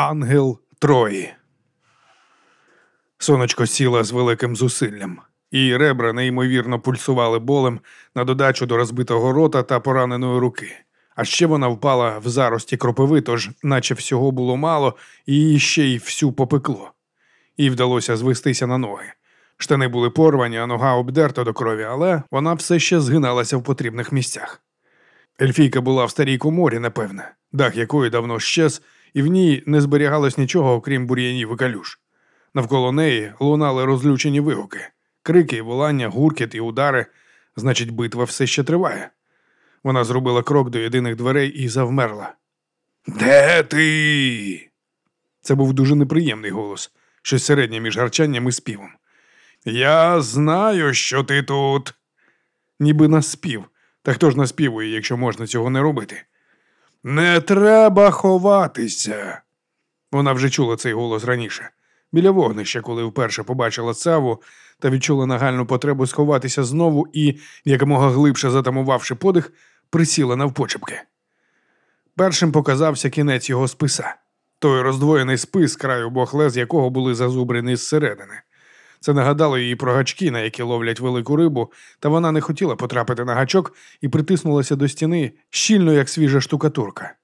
Ангел Трої. Сонечко сіла з великим зусиллям. Її ребра неймовірно пульсували болем на додачу до розбитого рота та пораненої руки. А ще вона впала в зарості кропиви, тож, наче всього було мало, і її ще й всю попекло. Їй вдалося звестися на ноги. Штани були порвані, а нога обдерта до крові, але вона все ще згиналася в потрібних місцях. Ельфійка була в старій коморі, напевне, дах якої давно щез, і в ній не зберігалось нічого, окрім бур'янів і калюш. Навколо неї лунали розлючені вигуки, крики, волання, гуркіт і удари. Значить, битва все ще триває. Вона зробила крок до єдиних дверей і завмерла. Де ти? Це був дуже неприємний голос, щось середнє між гарчанням і співом. Я знаю, що ти тут. Ніби наспів. Та хто ж наспівує, якщо можна цього не робити? Не треба ховатися. Вона вже чула цей голос раніше, біля вогнища, коли вперше побачила цаву та відчула нагальну потребу сховатися знову і, якомога глибше затамувавши подих, присіла навпочепки. Першим показався кінець його списа, той роздвоєний спис, краю обох лез якого були зазубрені зсередини. Це нагадало їй про гачки, на які ловлять велику рибу, та вона не хотіла потрапити на гачок і притиснулася до стіни щільно, як свіжа штукатурка.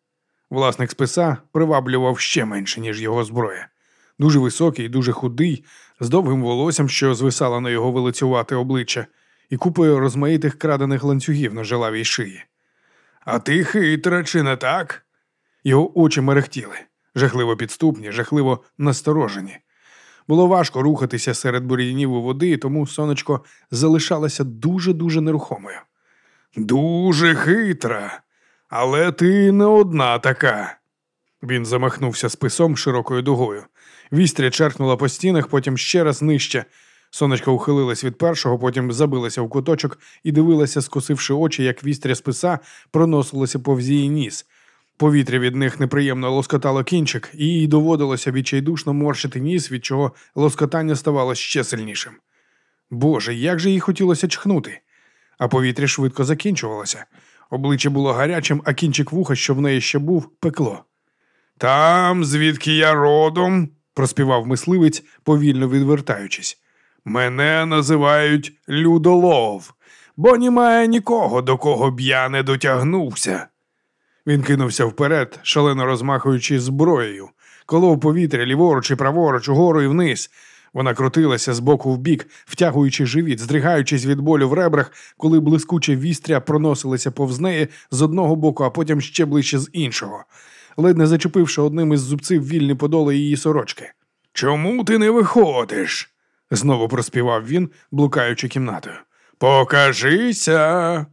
Власник списа приваблював ще менше, ніж його зброя. Дуже високий, дуже худий, з довгим волоссям, що звисало на його вилицювате обличчя, і купою розмаїтих крадених ланцюгів на жилавій шиї. А ти хитра, чи не так? Його очі мерехтіли, жахливо підступні, жахливо насторожені. Було важко рухатися серед бур'янів у води, тому сонечко залишалося дуже-дуже нерухомою. Дуже хитра, але ти не одна така. Він замахнувся списом широкою дугою. Вістря черкнула по стінах, потім ще раз нижче. Сонечко ухилилась від першого, потім забилася в куточок і дивилася, скосивши очі, як вістря списа проносилося повз її ніс. Повітря від них неприємно лоскотало кінчик, і їй доводилося відчайдушно морщити ніс, від чого лоскотання ставало ще сильнішим. Боже, як же їй хотілося чхнути, а повітря швидко закінчувалося. Обличчя було гарячим, а кінчик вуха, що в неї ще був, пекло. Там, звідки я родом, проспівав мисливець, повільно відвертаючись. Мене називають Людолов, бо немає нікого, до кого б я не дотягнувся. Він кинувся вперед, шалено розмахуючи зброєю, колов повітря ліворуч і праворуч, угору і вниз. Вона крутилася з боку в бік, втягуючи живіт, здригаючись від болю в ребрах, коли блискуче вістря проносилося повз неї з одного боку, а потім ще ближче з іншого, ледь не зачепивши одним із зубців вільні подоли її сорочки. Чому ти не виходиш? знову проспівав він, блукаючи кімнатою. Покажися.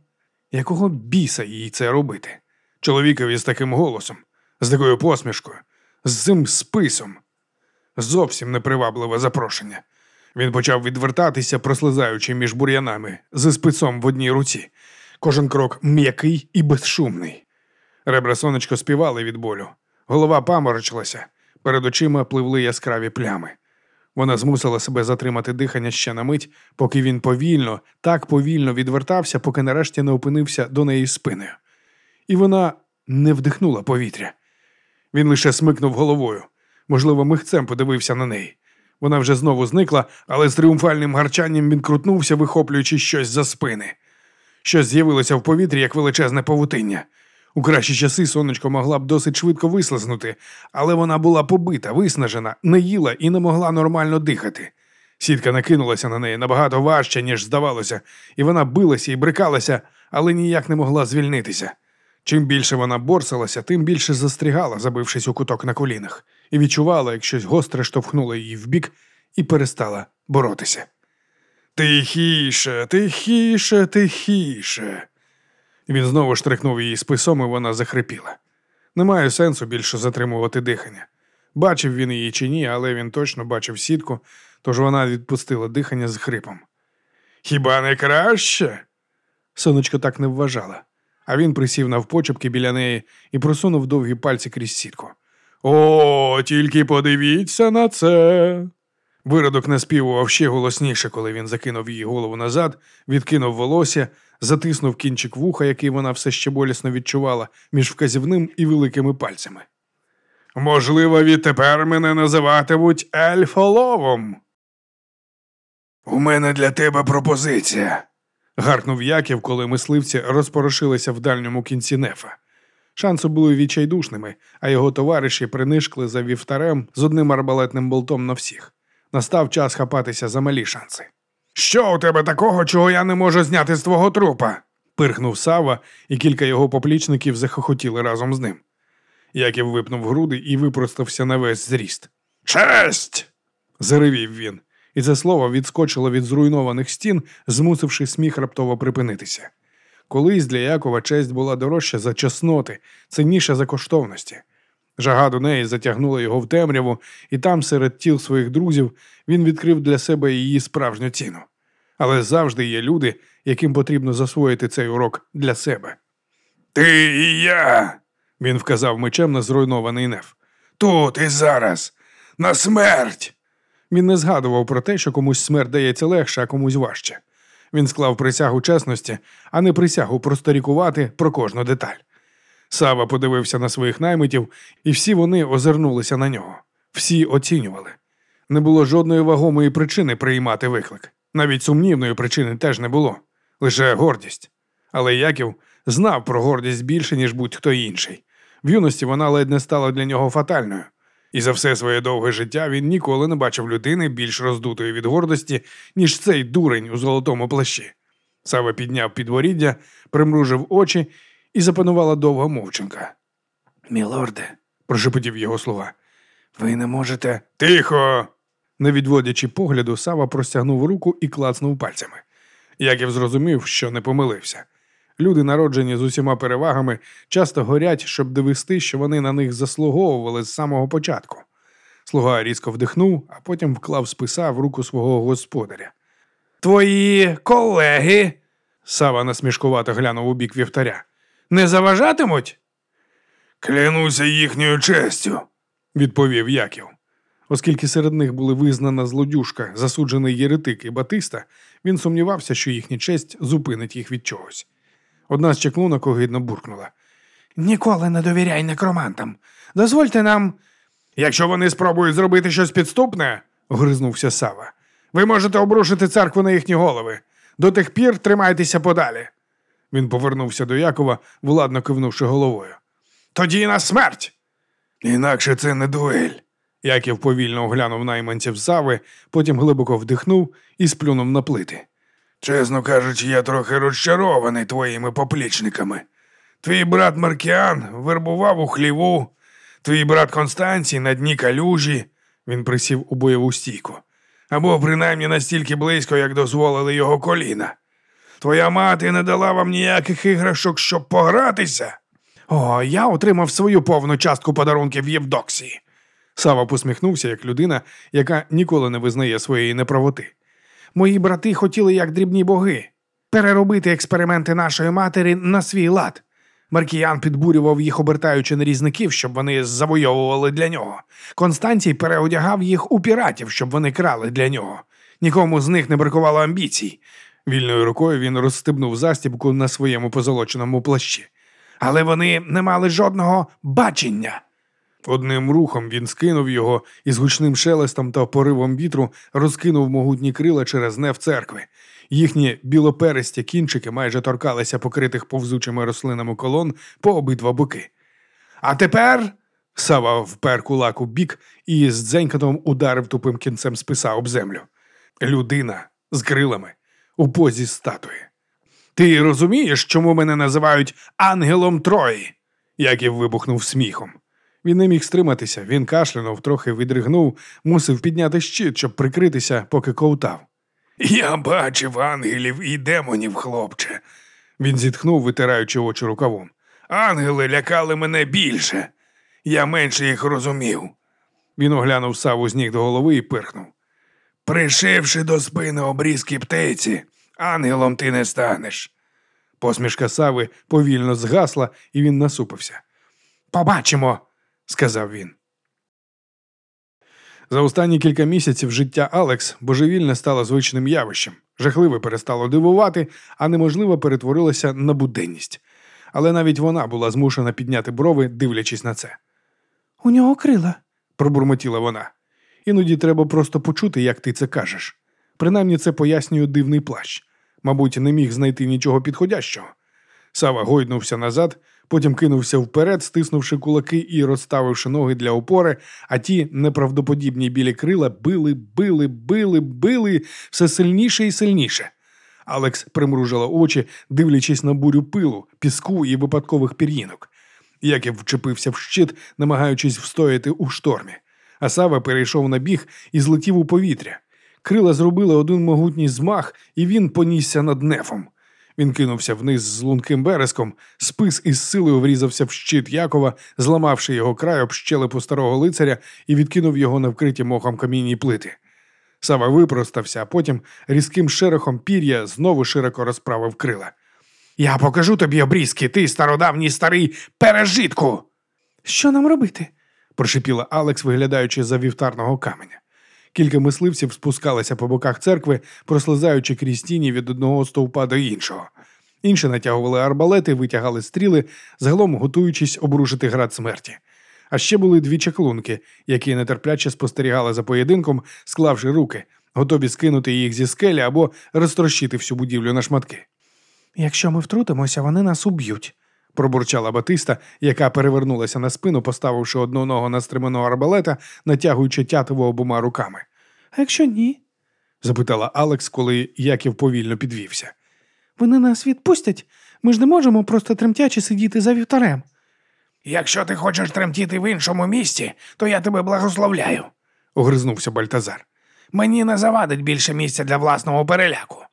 Якого біса їй це робити? Чоловікові з таким голосом, з такою посмішкою, з цим списом. Зовсім непривабливе запрошення. Він почав відвертатися, прослизаючи між бур'янами, зі спицом в одній руці. Кожен крок м'який і безшумний. Ребра сонечко співали від болю. Голова паморочилася, перед очима пливли яскраві плями. Вона змусила себе затримати дихання ще на мить, поки він повільно, так повільно відвертався, поки нарешті не опинився до неї спиною. І вона не вдихнула повітря. Він лише смикнув головою, можливо, михцем подивився на неї. Вона вже знову зникла, але з тріумфальним гарчанням він крутнувся, вихоплюючи щось за спини. Щось з'явилося в повітрі, як величезне павутиння. У кращі часи сонечко могла б досить швидко вислизнути, але вона була побита, виснажена, не їла і не могла нормально дихати. Сітка накинулася на неї набагато важче, ніж здавалося, і вона билася і брикалася, але ніяк не могла звільнитися. Чим більше вона борсалася, тим більше застрігала, забившись у куток на колінах, і відчувала, як щось гостре штовхнуло її вбік і перестала боротися. Тихіше, тихіше, тихіше. Він знову штрихнув її списом, і вона захрипіла. Немає сенсу більше затримувати дихання. Бачив він її чи ні, але він точно бачив сітку, тож вона відпустила дихання з хрипом. Хіба не краще? Сонечко так не вважала, а він присів навпочепки біля неї і просунув довгі пальці крізь сітку. О, тільки подивіться на це. Виродок наспівував ще голосніше, коли він закинув її голову назад, відкинув волосся, затиснув кінчик вуха, який вона все ще болісно відчувала, між вказівним і великими пальцями. Можливо, відтепер мене називатимуть ельфоловом. У мене для тебе пропозиція. Гаркнув Яків, коли мисливці розпорошилися в дальньому кінці нефа. Шанси були відчайдушними, а його товариші принишкли за вівтарем з одним арбалетним болтом на всіх. Настав час хапатися за малі шанси. Що у тебе такого, чого я не можу зняти з твого трупа? пирхнув Сава, і кілька його поплічників захохотіли разом з ним. Яків випнув груди і випростався на весь зріст. Честь! заревів він, і це слово відскочило від зруйнованих стін, змусивши сміх раптово припинитися. Колись для Якова честь була дорожча за чесноти, цінніша за коштовності. Жага до неї затягнула його в темряву, і там, серед тіл своїх друзів, він відкрив для себе її справжню ціну. Але завжди є люди, яким потрібно засвоїти цей урок для себе. Ти і я, він вказав мечем на зруйнований неф. Тут і зараз, на смерть. Він не згадував про те, що комусь смерть дається легше, а комусь важче. Він склав присягу чесності, а не присягу просторікувати про кожну деталь. Сава подивився на своїх наймитів, і всі вони озирнулися на нього. Всі оцінювали. Не було жодної вагомої причини приймати виклик. Навіть сумнівної причини теж не було, лише гордість. Але Яків знав про гордість більше, ніж будь-хто інший. В юності вона ледь не стала для нього фатальною. І за все своє довге життя він ніколи не бачив людини більш роздутої від гордості, ніж цей дурень у золотому плащі. Сава підняв підворіддя, примружив очі і запанувала довга мовчинка. Мілорде, прошепотів його слова, ви не можете. Тихо. Не відводячи погляду, Сава простягнув руку і клацнув пальцями. Яків зрозумів, що не помилився. Люди, народжені з усіма перевагами, часто горять, щоб довести, що вони на них заслуговували з самого початку. Слуга різко вдихнув, а потім вклав списа в руку свого господаря. Твої колеги, Сава насмішкувато глянув у бік вівтаря, не заважатимуть? Клянуся їхньою честю, відповів Яків. Оскільки серед них були визнана злодюжка, засуджений єретик і Батиста, він сумнівався, що їхня честь зупинить їх від чогось. Одна з чеклунок огидно буркнула. Ніколи не довіряй некромантам. Дозвольте нам. Якщо вони спробують зробити щось підступне, гризнувся Сава, ви можете обрушити церкву на їхні голови. До тих пір тримайтеся подалі. Він повернувся до Якова, владно кивнувши головою. Тоді на смерть. Інакше це не дуель. Яків повільно оглянув найманців Сави, потім глибоко вдихнув і сплюнув на плити. Чесно кажучи, я трохи розчарований твоїми поплічниками. Твій брат Маркіан вербував у хліву, твій брат Констанцій на дні калюжі, він присів у бойову стійку, або принаймні настільки близько, як дозволили його коліна. Твоя мати не дала вам ніяких іграшок, щоб погратися. О, я отримав свою повну частку подарунків в Євдоксії. Сава посміхнувся як людина, яка ніколи не визнає своєї неправоти. Мої брати хотіли, як дрібні боги, переробити експерименти нашої матері на свій лад. Маркіян підбурював їх, обертаючи на різників, щоб вони завойовували для нього. Константій переодягав їх у піратів, щоб вони крали для нього. Нікому з них не бракувало амбіцій. Вільною рукою він розстебнув застібку на своєму позолоченому плащі. Але вони не мали жодного бачення. Одним рухом він скинув його і з гучним шелестом та поривом вітру розкинув могутні крила через неф церкви. Їхні білопересті кінчики майже торкалися покритих повзучими рослинами колон по обидва боки. А тепер. Сава впер кулак у бік і з дзенькотом ударив тупим кінцем списа об землю. Людина з крилами у позі статуї. Ти розумієш, чому мене називають ангелом Трої? Яків вибухнув сміхом. Він не міг стриматися, він кашлянув, трохи відригнув, мусив підняти щит, щоб прикритися, поки ковтав. Я бачив ангелів і демонів, хлопче. Він зітхнув, витираючи очі рукавом. Ангели лякали мене більше. Я менше їх розумів. Він оглянув саву з ніг до голови і пирхнув. Пришивши до спини обрізки птиці, ангелом ти не станеш. Посмішка Сави повільно згасла, і він насупився. Побачимо, сказав він. За останні кілька місяців життя Алекс божевільне стало звичним явищем, жахливе перестало дивувати, а неможливо перетворилося на буденність. Але навіть вона була змушена підняти брови, дивлячись на це. У нього крила. пробурмотіла вона. Іноді треба просто почути, як ти це кажеш. Принаймні це пояснює дивний плащ. Мабуть, не міг знайти нічого підходящого. Сава гойднувся назад, потім кинувся вперед, стиснувши кулаки і розставивши ноги для опори, а ті неправдоподібні білі крила били, били, били, били все сильніше і сильніше. Алекс примружила очі, дивлячись на бурю пилу, піску і випадкових пір'їнок. Яків вчепився в щит, намагаючись встояти у штормі. А Сава перейшов на біг і злетів у повітря. Крила зробили один могутній змах, і він понісся над нефом. Він кинувся вниз з лунким березком, спис із силою врізався в щит Якова, зламавши його край об щелепу старого лицаря і відкинув його на вкриті мохом камінні плити. Сава випростався, а потім різким шерохом пір'я знову широко розправив крила. Я покажу тобі обрізки, ти стародавній старий пережитку. Що нам робити? прошипіла Алекс, виглядаючи за вівтарного каменя. Кілька мисливців спускалися по боках церкви, прослизаючи крізь тіні від одного стовпа до іншого. Інші натягували арбалети, витягали стріли, загалом готуючись обрушити град смерті. А ще були дві чаклунки, які нетерпляче спостерігали за поєдинком, склавши руки, готові скинути їх зі скелі або розтрощити всю будівлю на шматки. Якщо ми втрутимося, вони нас уб'ють. Пробурчала Батиста, яка перевернулася на спину, поставивши одну ногу на стремено арбалета, натягуючи тятиво обома руками. А якщо ні, запитала Алекс, коли Яків повільно підвівся. вони нас відпустять. Ми ж не можемо просто тремтячи сидіти за вівтарем. Якщо ти хочеш тремтіти в іншому місці, то я тебе благословляю. огризнувся Бальтазар. Мені не завадить більше місця для власного переляку.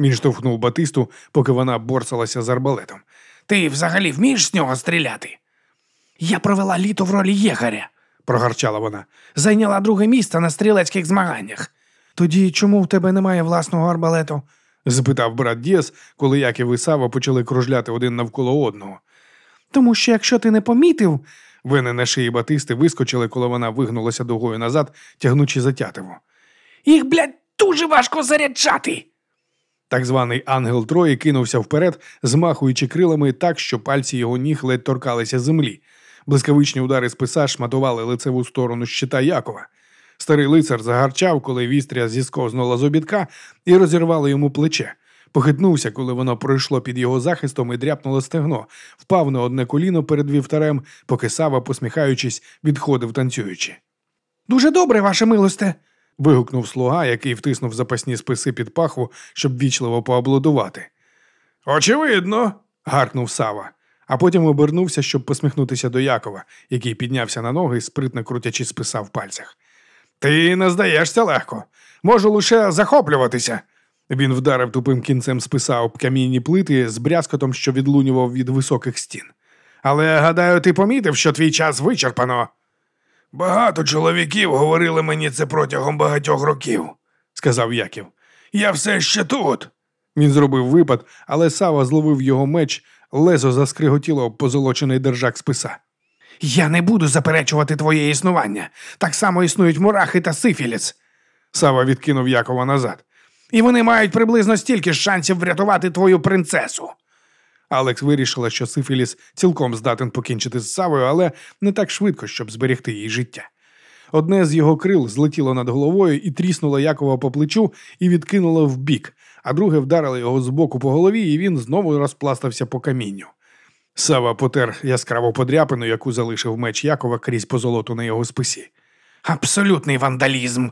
Він штовхнув Батисту, поки вона борсалася з арбалетом. Ти взагалі вмієш з нього стріляти? Я провела літо в ролі єгаря, прогарчала вона. зайняла друге місце на стрілецьких змаганнях. Тоді чому в тебе немає власного арбалету? запитав брат Діас, коли Яків і Сава почали кружляти один навколо одного. Тому що якщо ти не помітив, Вени на шиї Батисти вискочили, коли вона вигнулася дугою назад, тягнучи за тятиво. Їх, блядь, дуже важко заряджати. Так званий ангел Трої кинувся вперед, змахуючи крилами так, що пальці його ніг ледь торкалися землі. Блискавичні удари списа шматували лицеву сторону щита Якова. Старий лицар загарчав, коли вістря зісковзнула з обідка і розірвало йому плече. Похитнувся, коли воно пройшло під його захистом і дряпнуло стегно, впав на одне коліно перед вівтарем, поки Сава, посміхаючись, відходив танцюючи. дуже добре, ваше милосте. Вигукнув слуга, який втиснув запасні списи під пахву, щоб вічливо поаплодувати. Очевидно, гаркнув Сава, а потім обернувся, щоб посміхнутися до Якова, який піднявся на ноги, спритно крутячи списа в пальцях. Ти не здаєшся легко. Можу лише захоплюватися. Він вдарив тупим кінцем списа об камінні плити з брязкотом, що відлунював від високих стін. Але гадаю, ти помітив, що твій час вичерпано. Багато чоловіків говорили мені це протягом багатьох років, сказав Яків. Я все ще тут. Він зробив випад, але Сава зловив його меч, лезо заскриготіло об позолочений держак списа. Я не буду заперечувати твоє існування. Так само існують мурахи та сифіліс. Сава відкинув Якова назад. І вони мають приблизно стільки ж шансів врятувати твою принцесу. Алекс вирішила, що Сифіліс цілком здатен покінчити з Савою, але не так швидко, щоб зберегти її життя. Одне з його крил злетіло над головою і тріснуло Якова по плечу і відкинуло вбік, а друге вдарило його збоку по голові, і він знову розпластався по камінню. Сава потер яскраву подряпину, яку залишив меч Якова крізь позолоту на його списі. Абсолютний вандалізм.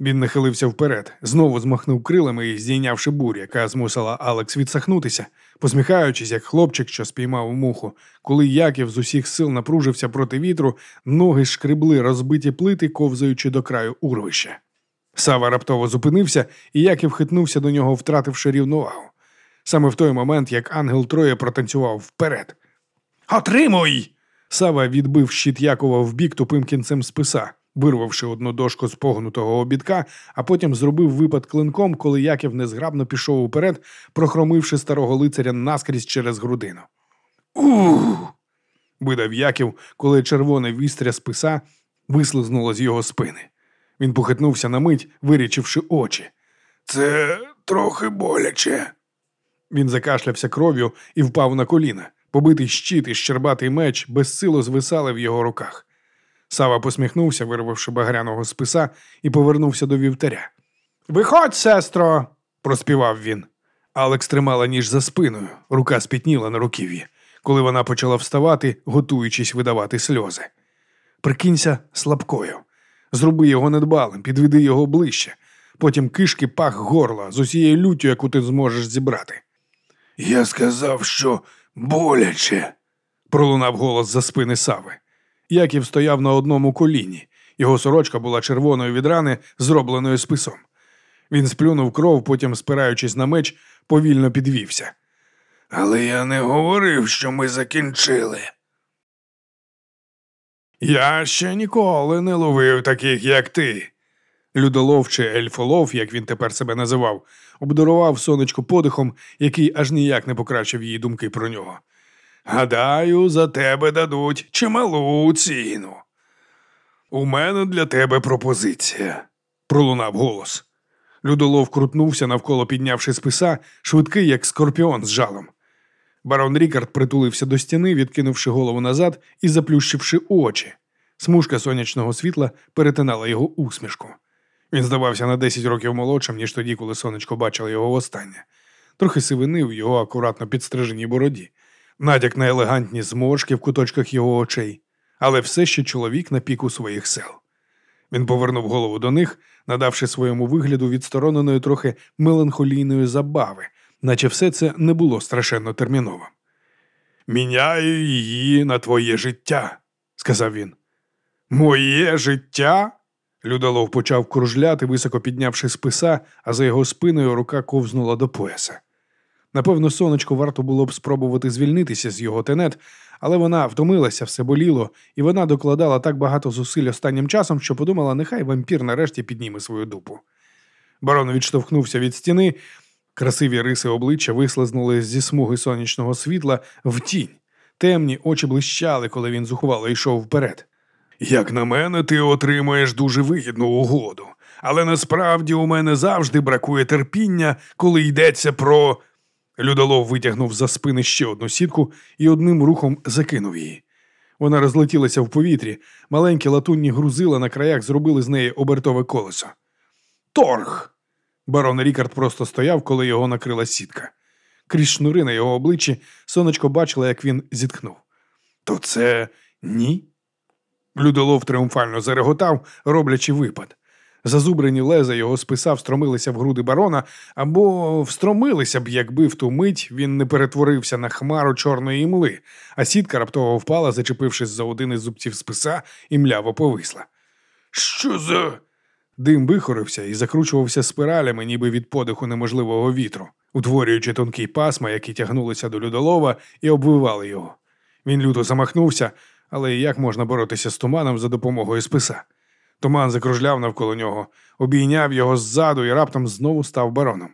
Він нахилився вперед, знову змахнув крилами і здійнявши бурю, яка змусила Алекс відсахнутися, посміхаючись, як хлопчик, що спіймав муху. Коли Яків з усіх сил напружився проти вітру, ноги шкребли розбиті плити, ковзаючи до краю урвища. Сава раптово зупинився, і Яків хитнувся до нього, втративши рівновагу. Саме в той момент, як ангел Троє протанцював вперед. Отримуй! Сава відбив щит Якова в бік тупим кінцем списа, вирвавши одну дошку з погнутого обідка, а потім зробив випад клинком, коли Яків незграбно пішов уперед, прохромивши старого лицаря наскрізь через грудину. Ух! видав Яків, коли червоне вістря списа вислизнуло з його спини. Він похитнувся на мить, вирічивши очі. Це трохи боляче. Він закашлявся кров'ю і впав на коліна. Побитий щит і щербатий меч безсило звисали в його руках. Сава посміхнувся, вирвавши багряного списа, і повернувся до вівтаря. Виходь, сестро, проспівав він. Алекс тримала ніж за спиною, рука спітніла на руків'ї, коли вона почала вставати, готуючись видавати сльози. Прикинься слабкою. Зроби його недбалим, підведи його ближче. Потім кишки пах горла з усією люттю, яку ти зможеш зібрати. Я сказав, що боляче, пролунав голос за спини Сави. Яків стояв на одному коліні. Його сорочка була червоною від рани, зробленою списом. Він сплюнув кров, потім, спираючись на меч, повільно підвівся. Але я не говорив, що ми закінчили. Я ще ніколи не ловив таких, як ти. Людолов чи ельфолов, як він тепер себе називав, обдарував сонечко подихом, який аж ніяк не покращив її думки про нього. Гадаю, за тебе дадуть чималу ціну. У мене для тебе пропозиція, пролунав голос. Людолов крутнувся навколо піднявши списа, швидкий, як скорпіон з жалом. Барон Рікард притулився до стіни, відкинувши голову назад і заплющивши очі. Смужка сонячного світла перетинала його усмішку. Він здавався на 10 років молодшим, ніж тоді, коли сонечко бачило його востаннє. Трохи сивини в його акуратно підстриженій бороді, натяк на елегантні зморшки в куточках його очей, але все ще чоловік на піку своїх сил. Він повернув голову до них, надавши своєму вигляду відстороненої трохи меланхолійної забави, наче все це не було страшенно терміново. Міняю її на твоє життя, сказав він. Моє життя? Людолов почав кружляти, високо піднявши списа, а за його спиною рука ковзнула до пояса. Напевно, сонечко варто було б спробувати звільнитися з його тенет, але вона втомилася, все боліло, і вона докладала так багато зусиль останнім часом, що подумала, нехай вампір нарешті підніме свою дупу. Барон відштовхнувся від стіни, красиві риси обличчя вислизнули зі смуги сонячного світла в тінь. Темні очі блищали, коли він зухвало йшов вперед. Як на мене, ти отримаєш дуже вигідну угоду, але насправді у мене завжди бракує терпіння, коли йдеться про. Людолов витягнув за спини ще одну сітку і одним рухом закинув її. Вона розлетілася в повітрі, маленькі латунні грузила на краях зробили з неї обертове колесо. Торг! Барон Рікард просто стояв, коли його накрила сітка. Крізь шнури на його обличчі сонечко бачила, як він зітхнув. То це ні? Людолов тріумфально зареготав, роблячи випад. Зазубрені леза його списа встромилися в груди барона або встромилися б, якби в ту мить він не перетворився на хмару чорної імли, а сітка раптово впала, зачепившись за один із зубців списа, і мляво повисла. Що за. Дим вихорився і закручувався спиралями, ніби від подиху неможливого вітру, утворюючи тонкі пасма, які тягнулися до людолова і обвивали його. Він люто замахнувся, але як можна боротися з туманом за допомогою списа? Туман закружляв навколо нього, обійняв його ззаду і раптом знову став бароном.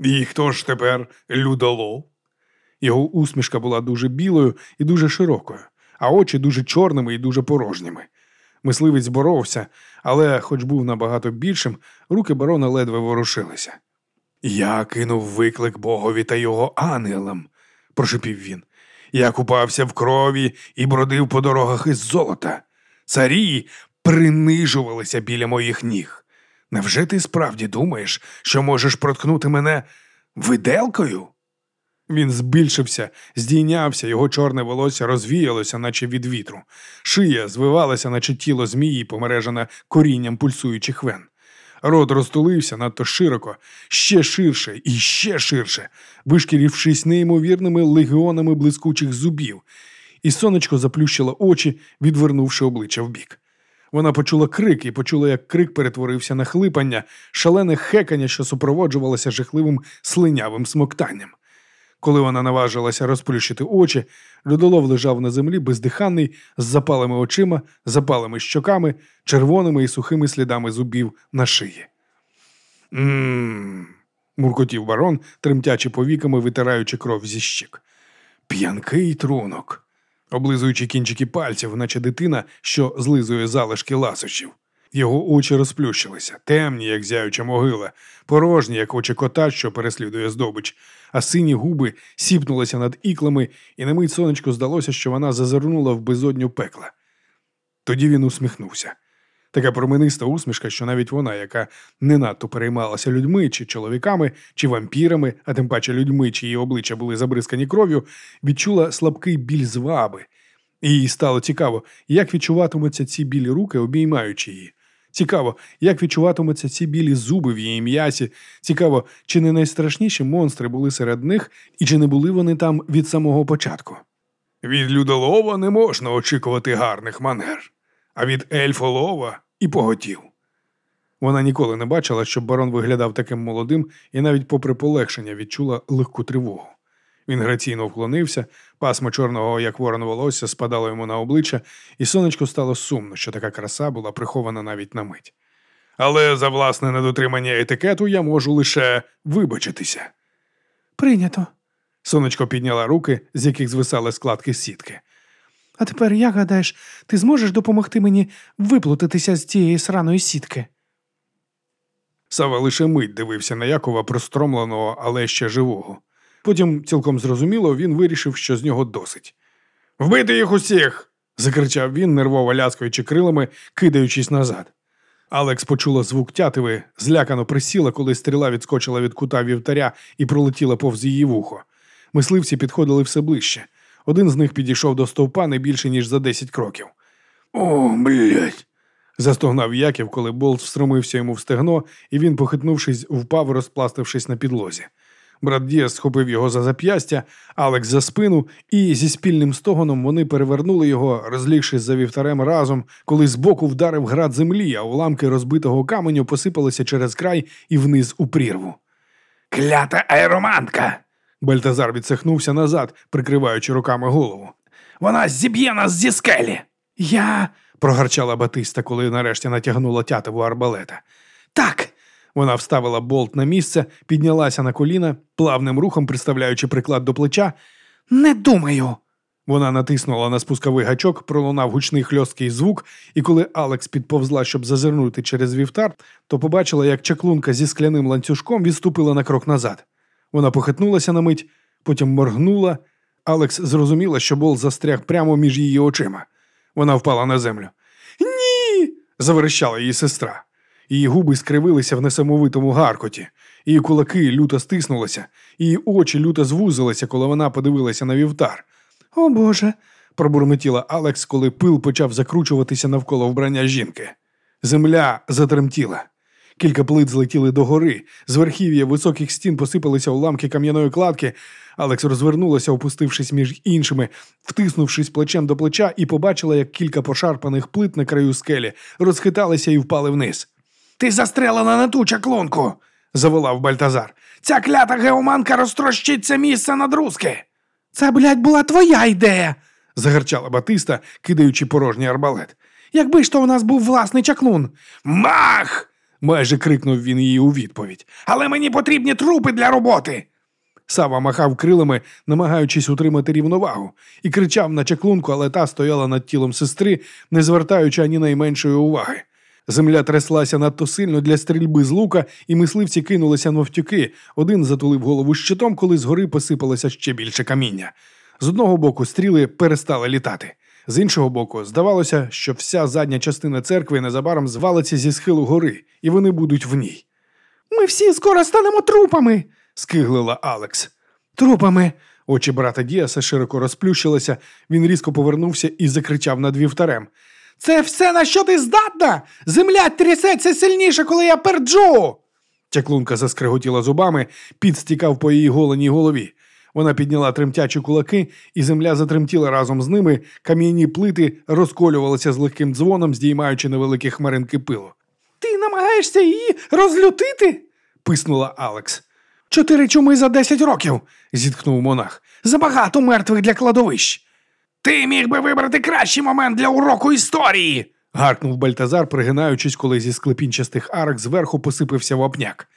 І хто ж тепер людолов? Його усмішка була дуже білою і дуже широкою, а очі дуже чорними і дуже порожніми. Мисливець боровся, але, хоч був набагато більшим, руки барона ледве ворушилися. Я кинув виклик богові та його ангелам, прошепів він. Я купався в крові і бродив по дорогах із золота. Царі принижувалися біля моїх ніг. Невже ти справді думаєш, що можеш проткнути мене виделкою? Він збільшився, здійнявся, його чорне волосся розвіялося, наче від вітру. Шия звивалася, наче тіло змії, помережене корінням пульсуючих вен. Рот розтулився надто широко, ще ширше і ще ширше, вишкірівшись неймовірними легіонами блискучих зубів, і сонечко заплющило очі, відвернувши обличчя вбік. Вона почула крик і почула, як крик перетворився на хлипання, шалене хекання, що супроводжувалося жахливим слинявим смоктанням. Коли вона наважилася розплющити очі, Людолов лежав на землі бездиханний, з запалими очима, запалими щоками, червоними і сухими слідами зубів на шиї. Мм. муркотів барон, тремтячи повіками, витираючи кров зі щік. П'янкий трунок, облизуючи кінчики пальців, наче дитина, що злизує залишки ласощів. Його очі розплющилися, темні, як зяюча могила, порожні, як очі кота, що переслідує здобич, а сині губи сіпнулися над іклами, і на мить сонечку здалося, що вона зазирнула в безодню пекла. Тоді він усміхнувся. Така промениста усмішка, що навіть вона, яка не надто переймалася людьми чи чоловіками, чи вампірами, а тим паче людьми, чиї обличчя були забризкані кров'ю, відчула слабкий біль зваби. І їй стало цікаво, як відчуватимуться ці білі руки, обіймаючи її. Цікаво, як відчуватимуться ці білі зуби в її м'ясі. Цікаво, чи не найстрашніші монстри були серед них, і чи не були вони там від самого початку. Від людолова не можна очікувати гарних манер, а від ельфолова і поготів. Вона ніколи не бачила, щоб барон виглядав таким молодим і навіть попри полегшення відчула легку тривогу. Він граційно вклонився, пасмо чорного, як ворон волосся, спадало йому на обличчя, і сонечку стало сумно, що така краса була прихована навіть на мить. Але за власне недотримання етикету я можу лише вибачитися. Прийнято. Сонечко підняла руки, з яких звисали складки сітки. А тепер, як гадаєш, ти зможеш допомогти мені виплутатися з цієї сраної сітки? Сава лише мить дивився на Якова простромленого, але ще живого. Потім, цілком зрозуміло, він вирішив, що з нього досить. Вбити їх усіх. закричав він, нервово ляскаючи крилами, кидаючись назад. Алекс почула звук тятиви, злякано присіла, коли стріла відскочила від кута вівтаря і пролетіла повз її вухо. Мисливці підходили все ближче. Один з них підійшов до стовпа не більше, ніж за десять кроків. О, блядь. застогнав Яків, коли болт встромився йому в стегно, і він, похитнувшись, впав, розпластавшись на підлозі. Брат Діас схопив його за зап'ястя, Алекс за спину, і зі спільним стогоном вони перевернули його, розлігшись за вівтарем разом, коли збоку вдарив град землі, а уламки розбитого каменю посипалися через край і вниз у прірву. Клята аеромантка! Бальтазар відсахнувся назад, прикриваючи руками голову. Вона зіб'є нас зі скелі. Я. Прогарчала Батиста, коли нарешті натягнула тятиву арбалета. Так. Вона вставила болт на місце, піднялася на коліна, плавним рухом приставляючи приклад до плеча. Не думаю. Вона натиснула на спусковий гачок, пролунав гучний хльосткий звук, і коли Алекс підповзла, щоб зазирнути через вівтар, то побачила, як чаклунка зі скляним ланцюжком відступила на крок назад. Вона похитнулася на мить, потім моргнула. Алекс зрозуміла, що болт застряг прямо між її очима. Вона впала на землю. Ні. заверещала її сестра. Її губи скривилися в несамовитому гаркоті, її кулаки люто стиснулися, її очі люто звузилися, коли вона подивилася на вівтар. О Боже. пробурмотіла Алекс, коли пил почав закручуватися навколо вбрання жінки. Земля затремтіла. Кілька плит злетіли догори, з верхів'я високих стін посипалися уламки кам'яної кладки. Алекс розвернулася, опустившись між іншими, втиснувшись плечем до плеча, і побачила, як кілька пошарпаних плит на краю скелі розхиталися і впали вниз. Ти застрелила на ту чаклунку, Заволав Бальтазар. Ця клята геоманка розтрощить це місце на друзки. Це, блядь, була твоя ідея. Загарчала Батиста, кидаючи порожній арбалет. Якби ж то у нас був власний чаклун. Мах! Майже крикнув він їй у відповідь. Але мені потрібні трупи для роботи. Сава махав крилами, намагаючись утримати рівновагу, і кричав на чаклунку, але та стояла над тілом сестри, не звертаючи ані найменшої уваги. Земля тряслася надто сильно для стрільби з лука, і мисливці кинулися навтюки. Один затулив голову щитом, коли згори посипалося ще більше каміння. З одного боку стріли перестали літати. З іншого боку, здавалося, що вся задня частина церкви незабаром звалиться зі схилу гори, і вони будуть в ній. Ми всі скоро станемо трупами. Скиглила Алекс. Трупами. Очі брата Діаса широко розплющилися, він різко повернувся і закричав над вівтарем. Це все на що ти здатна? Земля трясеться сильніше, коли я перджу. Чаклунка заскриготіла зубами, під стікав по її голеній голові. Вона підняла тремтячі кулаки, і земля затремтіла разом з ними, кам'яні плити розколювалися з легким дзвоном, здіймаючи невеликі хмаринки пилу. Ти намагаєшся її розлютити? Писнула Алекс. Чотири чуми за десять років. Зітхнув монах. Забагато мертвих для кладовищ. Ти міг би вибрати кращий момент для уроку історії. Гаркнув Бальтазар, пригинаючись, коли зі склепінчастих арок зверху посипався вапняк.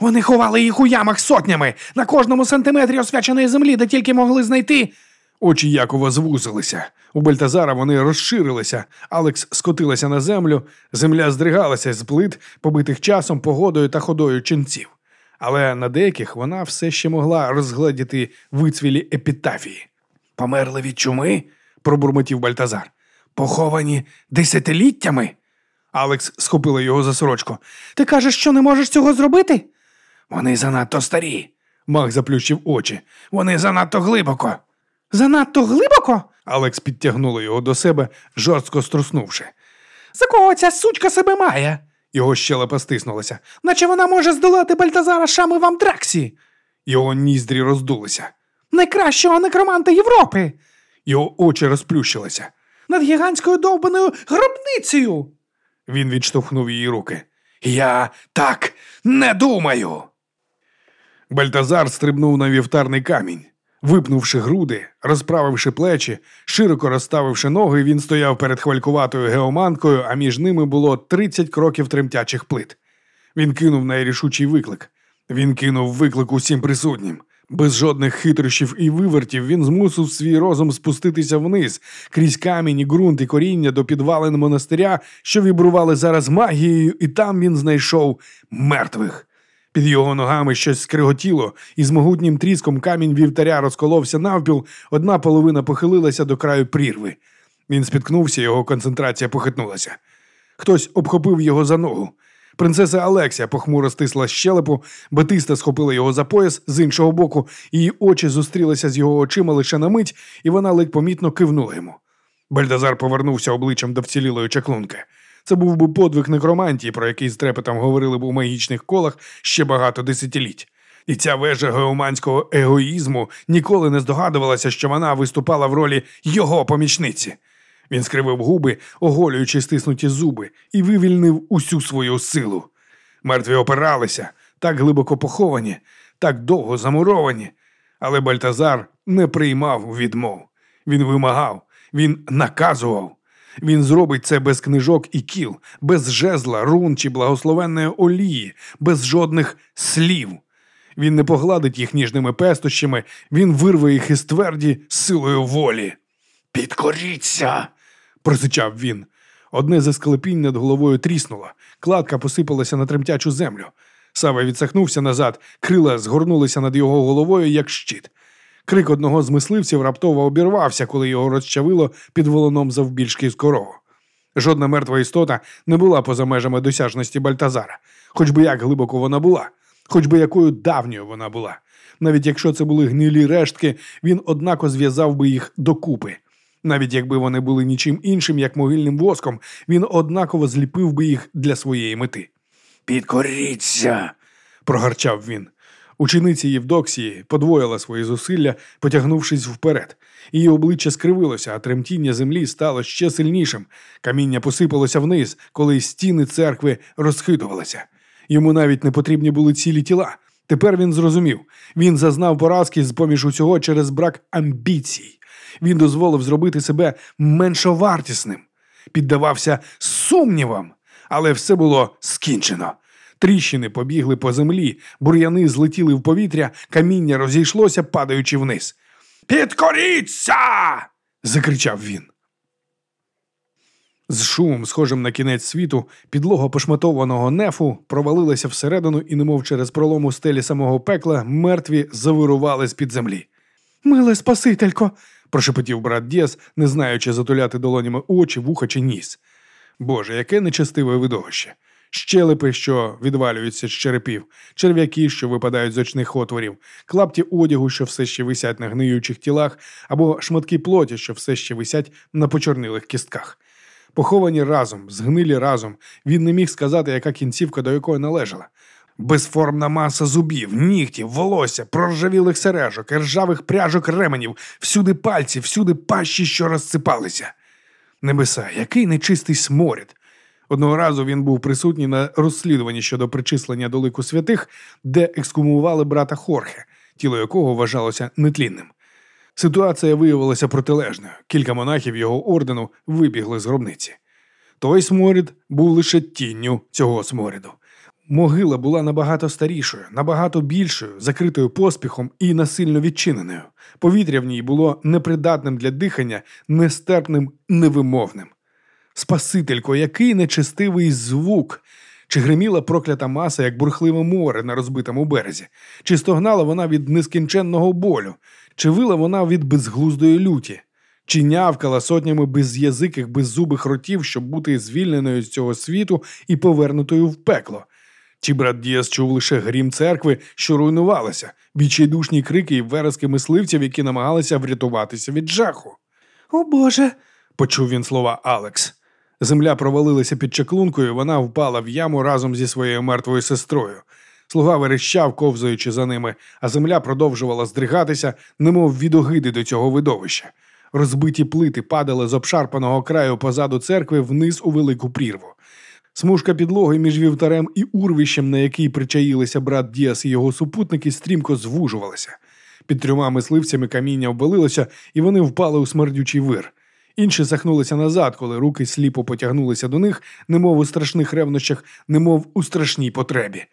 Вони ховали їх у ямах сотнями, на кожному сантиметрі освяченої землі, де тільки могли знайти. Очі Якова звузилися. У Бальтазара вони розширилися. Алекс скотилася на землю, земля здригалася з плит, побитих часом, погодою та ходою ченців. Але на деяких вона все ще могла розгледіти вицвілі епітафії. Померли від чуми? пробурмотів Бальтазар. Поховані десятиліттями? Алекс схопила його за сорочку. Ти кажеш, що не можеш цього зробити? Вони занадто старі. Мах заплющив очі. Вони занадто глибоко. Занадто глибоко? Алекс підтягнула його до себе, жорстко струснувши. За кого ця сучка себе має? Його щелепа стиснулася. Наче вона може здолати Бальтазара Шами в Амтраксі, Його ніздрі роздулися. найкращого некроманта Європи, Його очі розплющилися. над гігантською довбаною гробницею. Він відштовхнув її руки. Я так не думаю. Бальтазар стрибнув на вівтарний камінь. Випнувши груди, розправивши плечі, широко розставивши ноги, він стояв перед хвалькуватою геоманкою, а між ними було 30 кроків тремтячих плит. Він кинув найрішучий виклик. Він кинув виклик усім присутнім. Без жодних хитрощів і вивертів він змусив свій розум спуститися вниз, крізь камінь, ґрунт і коріння до підвалин монастиря, що вібрували зараз магією, і там він знайшов мертвих. Під його ногами щось скриготіло, і з могутнім тріском камінь вівтаря розколовся навпіл, одна половина похилилася до краю прірви. Він спіткнувся, його концентрація похитнулася. Хтось обхопив його за ногу. Принцеса Алексія похмуро стисла щелепу, Батиста схопила його за пояс з іншого боку, її очі зустрілися з його очима лише на мить, і вона ледь помітно кивнула йому. Бальдазар повернувся обличчям до вцілілої чаклунки. Це був би подвиг некромантії, про який з трепетом говорили б у магічних колах ще багато десятиліть. І ця вежа геоманського егоїзму ніколи не здогадувалася, що вона виступала в ролі його помічниці. Він скривив губи, оголюючи стиснуті зуби, і вивільнив усю свою силу. Мертві опиралися, так глибоко поховані, так довго замуровані. Але Бальтазар не приймав відмов. Він вимагав, він наказував. Він зробить це без книжок і кіл, без жезла, рун чи благословенної олії, без жодних слів. Він не погладить їх ніжними пестощами, він вирве їх із тверді силою волі. Підкоріться. просичав він. Одне зі склепінь над головою тріснуло, кладка посипалася на тремтячу землю. Сава відсахнувся назад, крила згорнулися над його головою, як щит. Крик одного з мисливців раптово обірвався, коли його розчавило під волоном завбільшки з корову. Жодна мертва істота не була поза межами досяжності Бальтазара, хоч би як глибоко вона була, хоч би якою давньою вона була. Навіть якщо це були гнилі рештки, він однако зв'язав би їх докупи. Навіть якби вони були нічим іншим, як могильним воском, він однаково зліпив би їх для своєї мети. Підкоріться. прогарчав він. Учениця Євдоксії подвоїла свої зусилля, потягнувшись вперед. Її обличчя скривилося, а тремтіння землі стало ще сильнішим. Каміння посипалося вниз, коли стіни церкви розхитувалися. Йому навіть не потрібні були цілі тіла. Тепер він зрозумів. Він зазнав поразки з поміж усього через брак амбіцій. Він дозволив зробити себе меншовартісним, піддавався сумнівам, але все було скінчено. Тріщини побігли по землі, бур'яни злетіли в повітря, каміння розійшлося, падаючи вниз. Підкоріться. закричав він. З шумом, схожим на кінець світу, підлога пошматованого нефу провалилася всередину і, немов через пролом у стелі самого пекла, мертві завирували з-під землі. Миле Спасителько, прошепотів брат Діас, не знаючи затуляти долонями очі, вуха чи ніс. Боже, яке нечестиве видовище. Щелепи, що відвалюються з черепів, черв'яки, що випадають з очних отворів, клапті одягу, що все ще висять на гниючих тілах, або шматки плоті, що все ще висять на почорнилих кістках. Поховані разом, згнилі разом, він не міг сказати, яка кінцівка до якої належала. Безформна маса зубів, нігтів, волосся, проржавілих сережок, ржавих пряжок ременів, всюди пальці, всюди пащі, що розсипалися. Небеса, який нечистий сморід. Одного разу він був присутній на розслідуванні щодо причислення до лику святих, де екскумували брата Хорхе, тіло якого вважалося нетлінним. Ситуація виявилася протилежною. Кілька монахів його ордену вибігли з гробниці. Той сморід був лише тінню цього сморіду. Могила була набагато старішою, набагато більшою, закритою поспіхом і насильно відчиненою. Повітря в ній було непридатним для дихання, нестерпним, невимовним. Спасителько, який нечестивий звук! Чи гриміла проклята маса, як бурхливе море на розбитому березі? Чи стогнала вона від нескінченного болю? Чи вила вона від безглуздої люті? чи нявкала сотнями без'язиких, беззубих ротів, щоб бути звільненою з цього світу і повернутою в пекло. Чи брат Діас чув лише грім церкви, що руйнувалася, відчайдушні крики і верески мисливців, які намагалися врятуватися від жаху. О Боже. Почув він слова Алекс. Земля провалилася під чаклункою, вона впала в яму разом зі своєю мертвою сестрою. Слуга верещав, ковзаючи за ними, а земля продовжувала здригатися, немов від огиди до цього видовища. Розбиті плити падали з обшарпаного краю позаду церкви вниз у велику прірву. Смужка підлоги між вівтарем і урвищем, на який причаїлися брат Діас і його супутники, стрімко звужувалася. Під трьома мисливцями каміння обвалилося, і вони впали у смердючий вир. Інші сахнулися назад, коли руки сліпо потягнулися до них, немов у страшних ревнощах, немов у страшній потребі.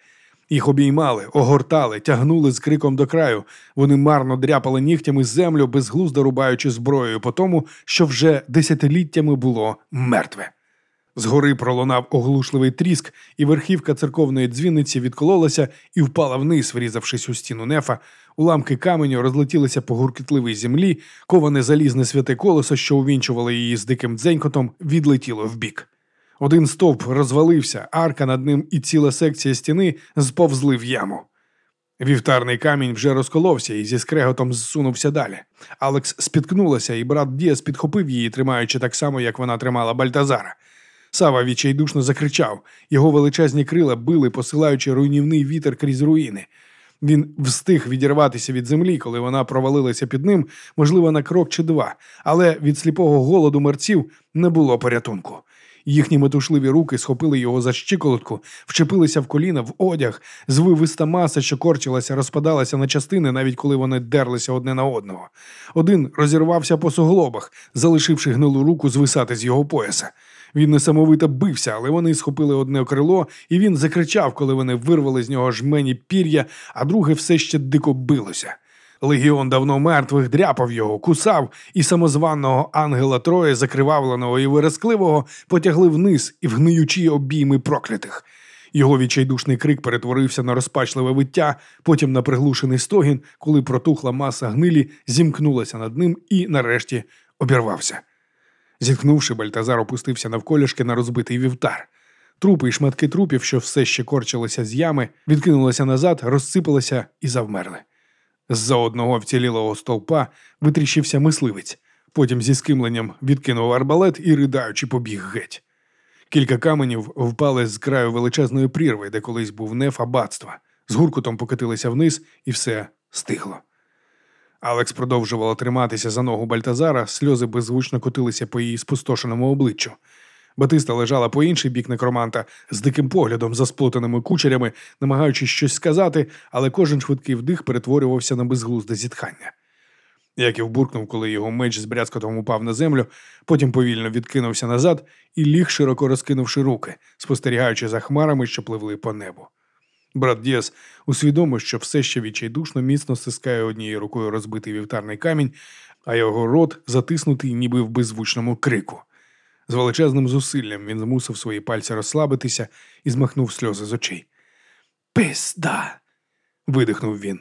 Їх обіймали, огортали, тягнули з криком до краю. Вони марно дряпали нігтями землю, безглуздо рубаючи зброєю по тому, що вже десятиліттями було мертве. Згори пролунав оглушливий тріск, і верхівка церковної дзвіниці відкололася і впала вниз, врізавшись у стіну нефа. Уламки каменю розлетілися по гуркітливій землі, коване залізне святе колесо, що увінчувало її з диким дзенькотом, відлетіло вбік. Один стовп розвалився, арка над ним і ціла секція стіни сповзли в яму. Вівтарний камінь вже розколовся і зі скреготом зсунувся далі. Алекс спіткнулася, і брат Діас підхопив її, тримаючи так само, як вона тримала Бальтазара. Сава відчайдушно закричав. Його величезні крила били, посилаючи руйнівний вітер крізь руїни. Він встиг відірватися від землі, коли вона провалилася під ним, можливо, на крок чи два, але від сліпого голоду мерців не було порятунку. Їхні метушливі руки схопили його за щиколотку, вчепилися в коліна, в одяг, звивиста маса, що корчилася, розпадалася на частини, навіть коли вони дерлися одне на одного. Один розірвався по суглобах, залишивши гнилу руку звисати з його пояса. Він несамовито бився, але вони схопили одне крило, і він закричав, коли вони вирвали з нього жмені пір'я, а друге все ще дико билося. Легіон давно мертвих дряпав його, кусав, і самозваного ангела Троє, закривавленого і верескливого, потягли вниз і в гниючі обійми проклятих. Його відчайдушний крик перетворився на розпачливе виття, потім на приглушений стогін, коли протухла маса гнилі, зімкнулася над ним і, нарешті, обірвався. Зіткнувши, Бальтазар опустився навколішки на розбитий вівтар. Трупи і шматки трупів, що все ще корчилися з ями, відкинулися назад, розсипалися і завмерли. З-за одного вцілілого стовпа витріщився мисливець, потім зі скимленням відкинув арбалет і, ридаючи, побіг геть. Кілька каменів впали з краю величезної прірви, де колись був неф аббатства. З гуркутом покотилися вниз, і все стихло. Алекс продовжувала триматися за ногу Бальтазара, сльози беззвучно котилися по її спустошеному обличчю. Батиста лежала по інший бік некроманта з диким поглядом, за сплутаними кучерями, намагаючись щось сказати, але кожен швидкий вдих перетворювався на безглузде зітхання. Яків буркнув, коли його меч з брязкотом упав на землю, потім повільно відкинувся назад і ліг, широко розкинувши руки, спостерігаючи за хмарами, що пливли по небу. Брат Діас усвідомив, що все ще відчайдушно міцно стискає однією рукою розбитий вівтарний камінь, а його рот затиснутий, ніби в беззвучному крику. З величезним зусиллям він змусив свої пальці розслабитися і змахнув сльози з очей. Пизда. видихнув він.